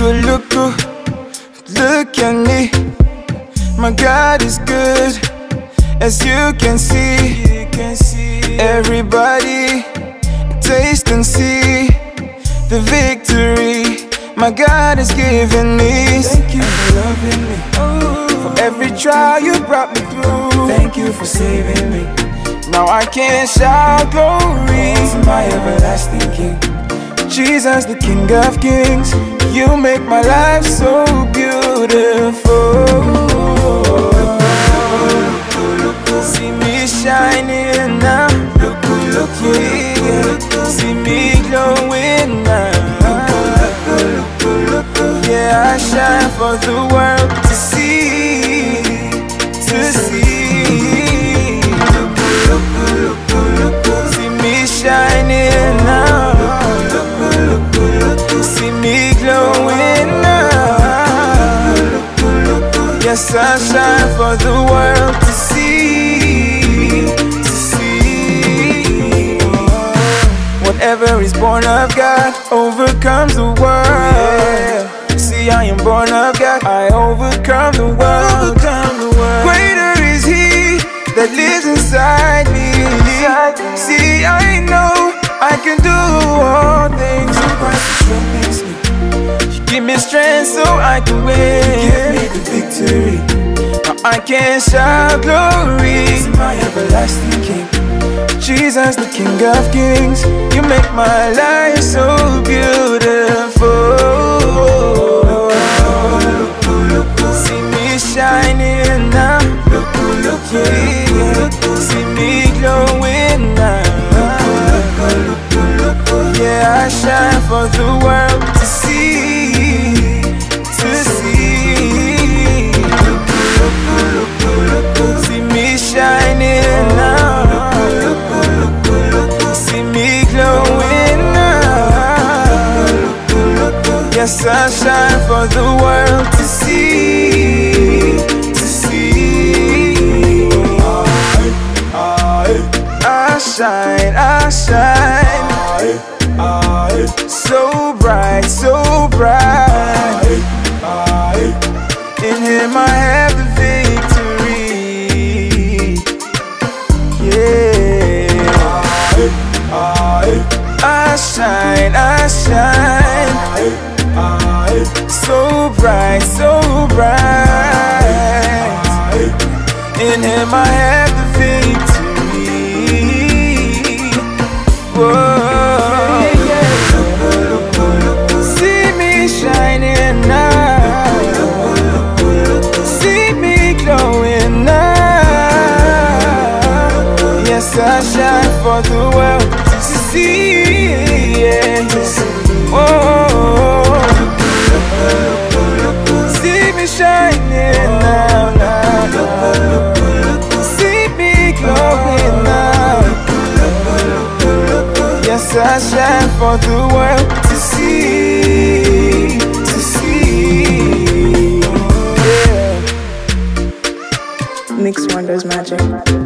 good, look good, look at me. My God is good, as you can see. Everybody, taste and see the victory my God has given me. Thank you for loving me. For every trial you brought me through. Thank you for saving me. Now I can shout glory to my everlasting King. Jesus, the King of Kings. You make my life so beautiful. Yes, I shine for the world to see, to see. Whatever is born of God overcomes the world. See, I am born of God. I overcome the world. Overcome the world. Greater is He that lives inside me. See, I know I can do all things through Christ strengthens me. You give me strength so I can win. I can shout glory. To my everlasting King. Jesus, the King of Kings. You make my life so beautiful. Look who see me shining now. Yeah, see me glowing now. Yeah, I shine for the world Yes, I shine for the world to see, to see. I shine, I me shining now. See me glowing now. Yes, I shine for the world to see. Yes. Oh. See me shining now, now. See me glowing now. Yes, I shine for the world to see, Magic.